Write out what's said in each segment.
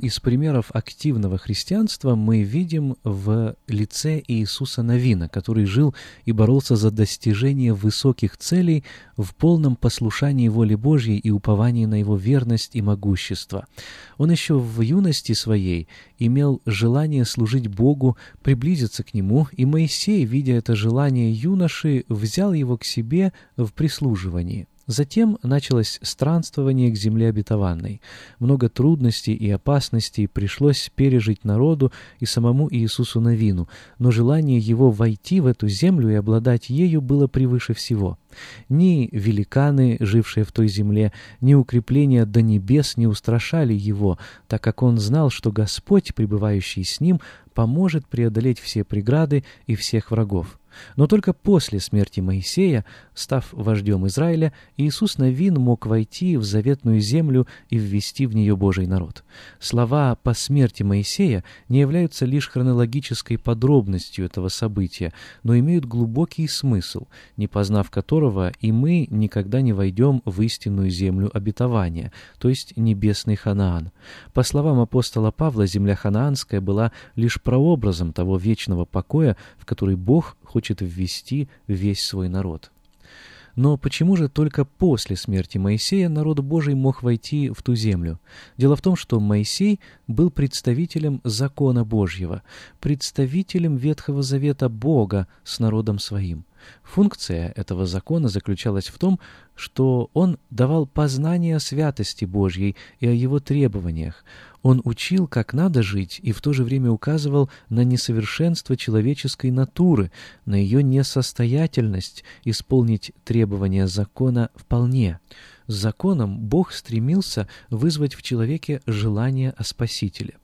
Из примеров активного христианства мы видим в лице Иисуса Новина, который жил и боролся за достижение высоких целей в полном послушании воле Божьей и уповании на Его верность и могущество. Он еще в юности своей имел желание служить Богу, приблизиться к Нему, и Моисей, видя это желание юноши, взял его к себе в прислуживании. Затем началось странствование к земле обетованной. Много трудностей и опасностей пришлось пережить народу и самому Иисусу Навину, но желание его войти в эту землю и обладать ею было превыше всего. Ни великаны, жившие в той земле, ни укрепления до небес не устрашали его, так как он знал, что Господь, пребывающий с ним, поможет преодолеть все преграды и всех врагов. Но только после смерти Моисея, став вождем Израиля, Иисус Навин мог войти в заветную землю и ввести в нее Божий народ. Слова «по смерти Моисея» не являются лишь хронологической подробностью этого события, но имеют глубокий смысл, не познав которого и мы никогда не войдем в истинную землю обетования, то есть небесный Ханаан. По словам апостола Павла, земля ханаанская была лишь прообразом того вечного покоя, в который Бог хочет ввести весь свой народ. Но почему же только после смерти Моисея народ Божий мог войти в ту землю? Дело в том, что Моисей был представителем закона Божьего, представителем Ветхого Завета Бога с народом своим. Функция этого закона заключалась в том, что он давал познание о святости Божьей и о его требованиях. Он учил, как надо жить, и в то же время указывал на несовершенство человеческой натуры, на ее несостоятельность исполнить требования закона вполне. С законом Бог стремился вызвать в человеке желание о Спасителе.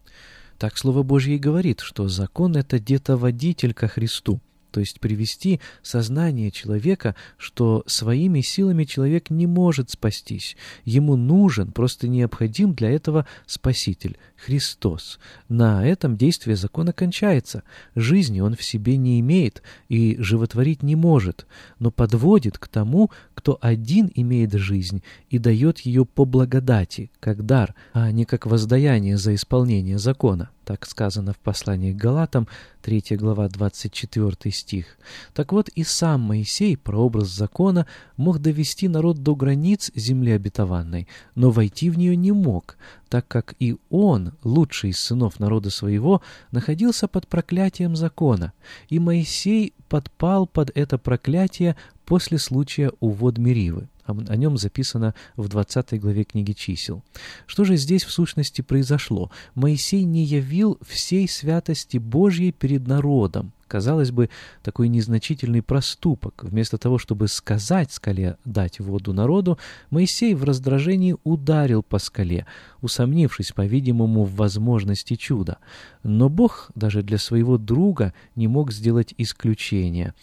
Так Слово Божье говорит, что закон — это детоводитель ко Христу то есть привести сознание человека, что своими силами человек не может спастись. Ему нужен, просто необходим для этого Спаситель, Христос. На этом действие закона кончается. Жизни он в себе не имеет и животворить не может, но подводит к тому, кто один имеет жизнь и дает ее по благодати, как дар, а не как воздаяние за исполнение закона. Так сказано в послании к Галатам, 3 глава, 24 стих. Так вот, и сам Моисей, прообраз закона, мог довести народ до границ земли обетованной, но войти в нее не мог, так как и он, лучший из сынов народа своего, находился под проклятием закона, и Моисей подпал под это проклятие после случая у вод Меривы. О нем записано в 20 главе книги чисел. Что же здесь в сущности произошло? Моисей не явил всей святости Божьей перед народом. Казалось бы, такой незначительный проступок. Вместо того, чтобы сказать скале дать воду народу, Моисей в раздражении ударил по скале, усомнившись, по-видимому, в возможности чуда. Но Бог даже для своего друга не мог сделать исключения.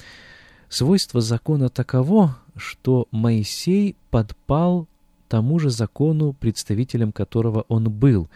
Свойство закона таково, что Моисей подпал тому же закону, представителем которого он был,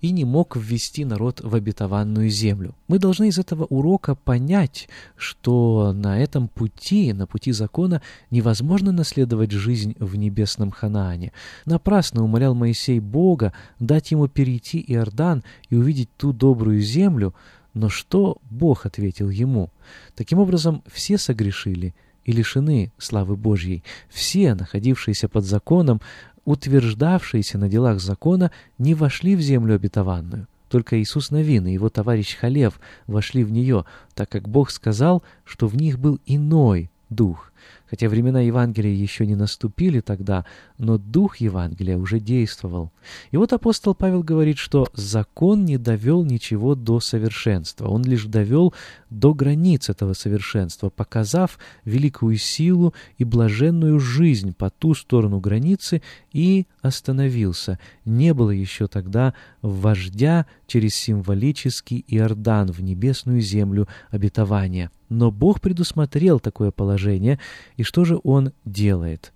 и не мог ввести народ в обетованную землю. Мы должны из этого урока понять, что на этом пути, на пути закона, невозможно наследовать жизнь в небесном Ханаане. Напрасно умолял Моисей Бога дать ему перейти Иордан и увидеть ту добрую землю, Но что Бог ответил ему? Таким образом, все согрешили и лишены славы Божьей. Все, находившиеся под законом, утверждавшиеся на делах закона, не вошли в землю обетованную. Только Иисус Навин и его товарищ Халев вошли в нее, так как Бог сказал, что в них был иной дух. Хотя времена Евангелия еще не наступили тогда, но дух Евангелия уже действовал. И вот апостол Павел говорит, что закон не довел ничего до совершенства, он лишь довел до границ этого совершенства, показав великую силу и блаженную жизнь по ту сторону границы и остановился. Не было еще тогда вождя через символический Иордан в небесную землю обетования. Но Бог предусмотрел такое положение, и что же Он делает?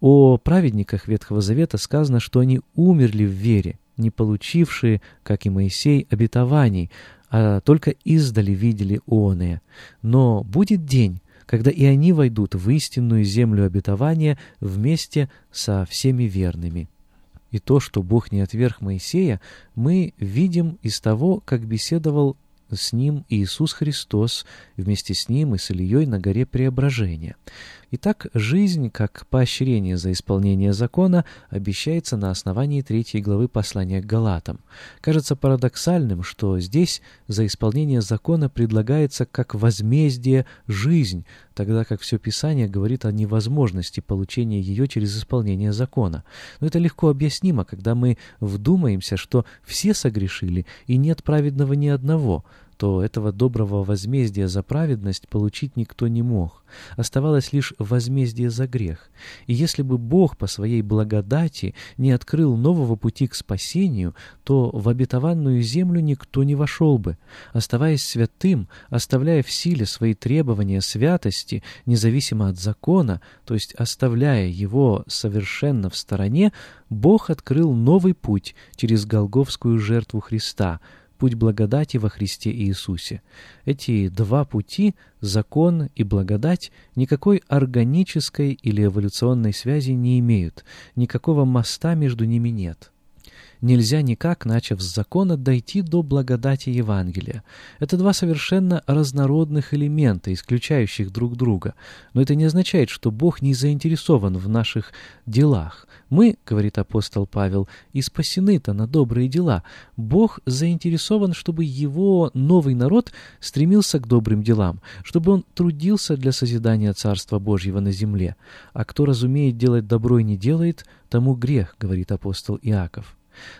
О праведниках Ветхого Завета сказано, что они умерли в вере, не получившие, как и Моисей, обетований, а только издали видели оные. Но будет день, когда и они войдут в истинную землю обетования вместе со всеми верными. И то, что Бог не отверг Моисея, мы видим из того, как беседовал с ним Иисус Христос, вместе с ним и с Ильей на горе Преображения. Итак, жизнь, как поощрение за исполнение закона, обещается на основании третьей главы послания к Галатам. Кажется парадоксальным, что здесь за исполнение закона предлагается как возмездие жизнь, тогда как все Писание говорит о невозможности получения ее через исполнение закона. Но это легко объяснимо, когда мы вдумаемся, что все согрешили, и нет праведного ни одного – то этого доброго возмездия за праведность получить никто не мог. Оставалось лишь возмездие за грех. И если бы Бог по своей благодати не открыл нового пути к спасению, то в обетованную землю никто не вошел бы. Оставаясь святым, оставляя в силе свои требования святости, независимо от закона, то есть оставляя его совершенно в стороне, Бог открыл новый путь через Голговскую жертву Христа — путь благодати во Христе Иисусе. Эти два пути, закон и благодать, никакой органической или эволюционной связи не имеют, никакого моста между ними нет. Нельзя никак, начав с закона, дойти до благодати Евангелия. Это два совершенно разнородных элемента, исключающих друг друга. Но это не означает, что Бог не заинтересован в наших делах. Мы, говорит апостол Павел, и спасены-то на добрые дела. Бог заинтересован, чтобы его новый народ стремился к добрым делам, чтобы он трудился для созидания Царства Божьего на земле. А кто разумеет делать добро и не делает, тому грех, говорит апостол Иаков.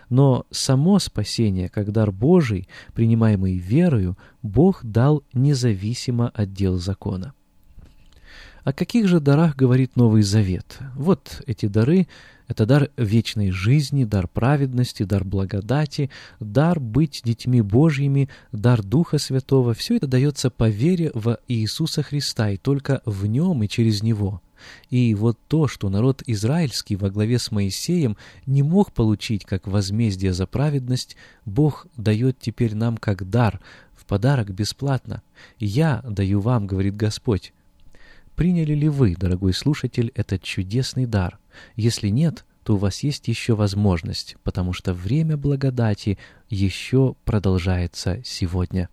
Но само спасение, как дар Божий, принимаемый верою, Бог дал независимо от дел закона. О каких же дарах говорит Новый Завет? Вот эти дары — это дар вечной жизни, дар праведности, дар благодати, дар быть детьми Божьими, дар Духа Святого. Все это дается по вере в Иисуса Христа и только в Нем и через Него. И вот то, что народ израильский во главе с Моисеем не мог получить как возмездие за праведность, Бог дает теперь нам как дар, в подарок бесплатно. «Я даю вам, — говорит Господь». Приняли ли вы, дорогой слушатель, этот чудесный дар? Если нет, то у вас есть еще возможность, потому что время благодати еще продолжается сегодня.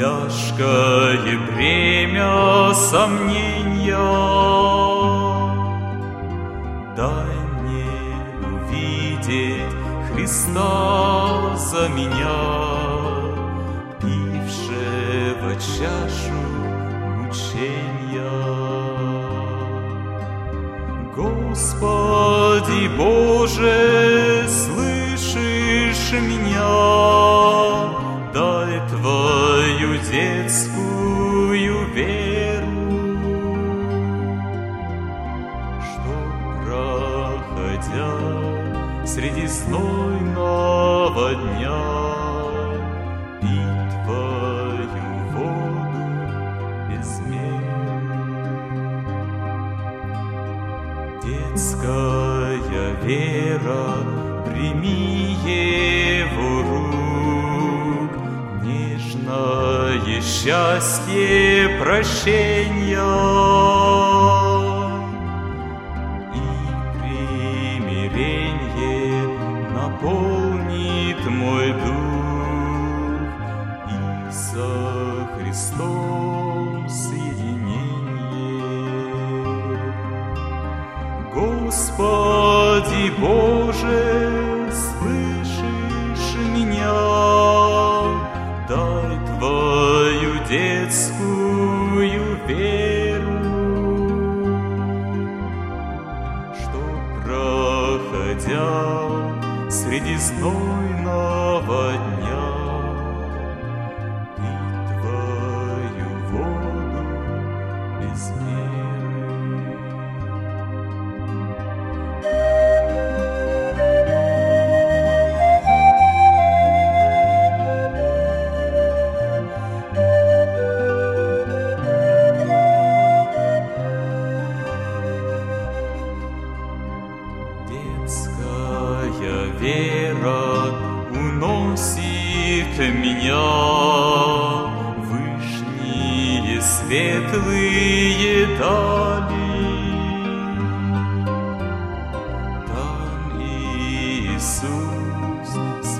Тяжкое бремя сомнения. Дай мне увидеть Христа за меня, пившего чашу мучения. Господи Боже, слышишь меня? Дай Твою детскую веру, Что, проходя среди знойного дня, счастье прощения и примирение наполнит мой дух и со Христом соединение. Господи Боже, слышишь меня? Дай Детскую веру, что проходя среди знойного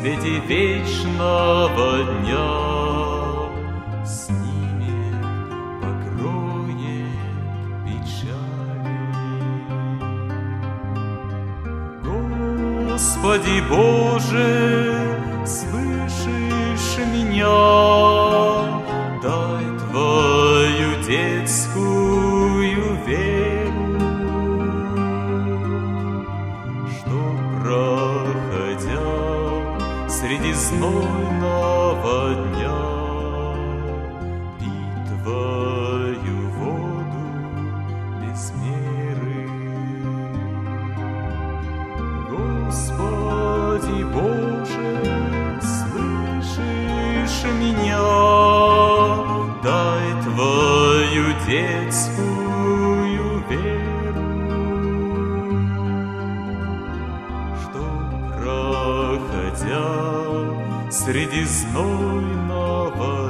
свете вечного дня снимет, покроет печали. Господи Боже, слышишь меня? Среди знойного дня пить Твою воду без меры. Господи Боже, слышишь меня? Дай Твою детскую веру, что проходя среди знойного